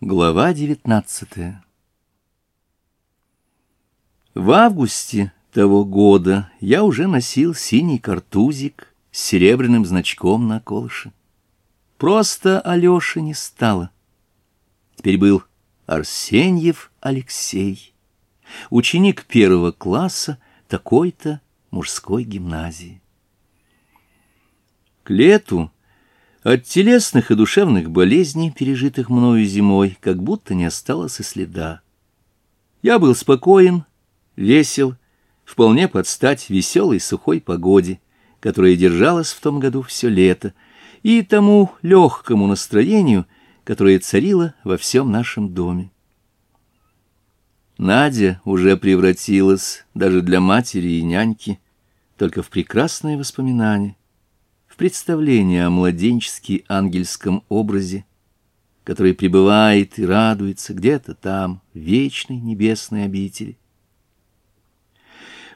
Глава 19 В августе того года я уже носил синий картузик с серебряным значком на колыше. Просто Алёши не стало. Теперь был Арсеньев Алексей, ученик первого класса такой-то мужской гимназии. К лету от телесных и душевных болезней, пережитых мною зимой, как будто не осталось и следа. Я был спокоен, весел, вполне под стать веселой сухой погоде, которая держалась в том году все лето, и тому легкому настроению, которое царило во всем нашем доме. Надя уже превратилась даже для матери и няньки только в прекрасное воспоминание в представление о младенчески ангельском образе, который пребывает и радуется где-то там, в вечной небесной обители.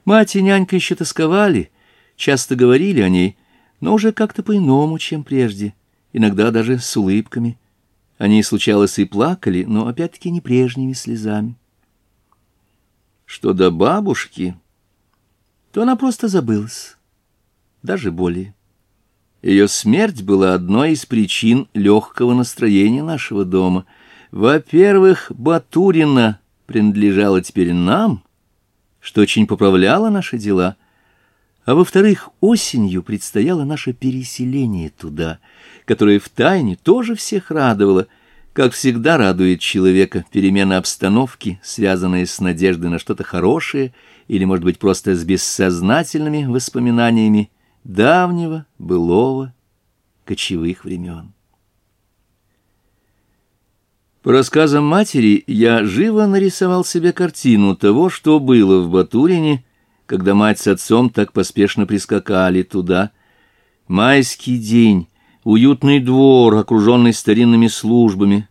Мать и нянька еще тосковали, часто говорили о ней, но уже как-то по-иному, чем прежде, иногда даже с улыбками. Они, случалось, и плакали, но опять-таки не прежними слезами. Что до бабушки, то она просто забылась, даже более. Ее смерть была одной из причин легкого настроения нашего дома. Во-первых, Батурина принадлежала теперь нам, что очень поправляло наши дела. А во-вторых, осенью предстояло наше переселение туда, которое втайне тоже всех радовало, как всегда радует человека перемена обстановки, связанная с надеждой на что-то хорошее или, может быть, просто с бессознательными воспоминаниями, давнего, былого, кочевых времен. По рассказам матери я живо нарисовал себе картину того, что было в Батурине, когда мать с отцом так поспешно прискакали туда. Майский день, уютный двор, окруженный старинными службами,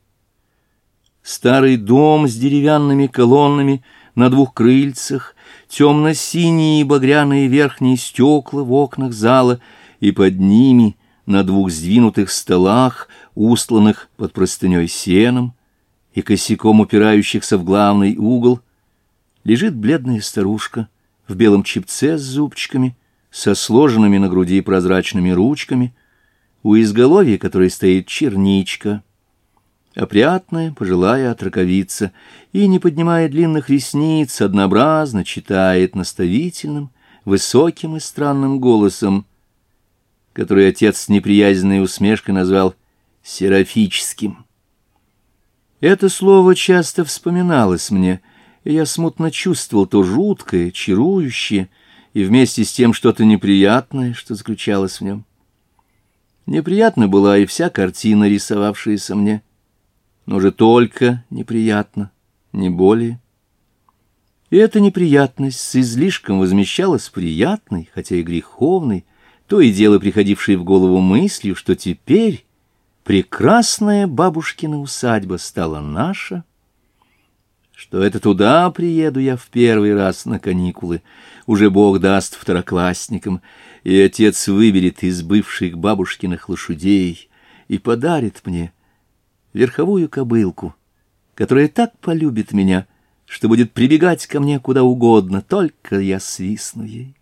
старый дом с деревянными колоннами — на двух крыльцах, темно-синие и багряные верхние стекла в окнах зала, и под ними на двух сдвинутых столах, устланных под простыней сеном и косяком упирающихся в главный угол, лежит бледная старушка в белом чипце с зубчиками, со сложенными на груди прозрачными ручками, у изголовья которой стоит черничка — Опрятная, пожилая отраковица, и, не поднимая длинных ресниц, однообразно читает наставительным, высоким и странным голосом, который отец с неприязненной усмешкой назвал «серафическим». Это слово часто вспоминалось мне, и я смутно чувствовал то жуткое, чарующее и вместе с тем что-то неприятное, что заключалось в нем. Неприятна была и вся картина, рисовавшаяся мне но же только неприятно, не более. И эта неприятность с излишком возмещалась приятной, хотя и греховной, то и дело приходившей в голову мыслью, что теперь прекрасная бабушкина усадьба стала наша, что это туда приеду я в первый раз на каникулы, уже Бог даст второклассникам, и отец выберет из бывших бабушкиных лошадей и подарит мне — верховую кобылку, которая так полюбит меня, что будет прибегать ко мне куда угодно, только я свистну ей.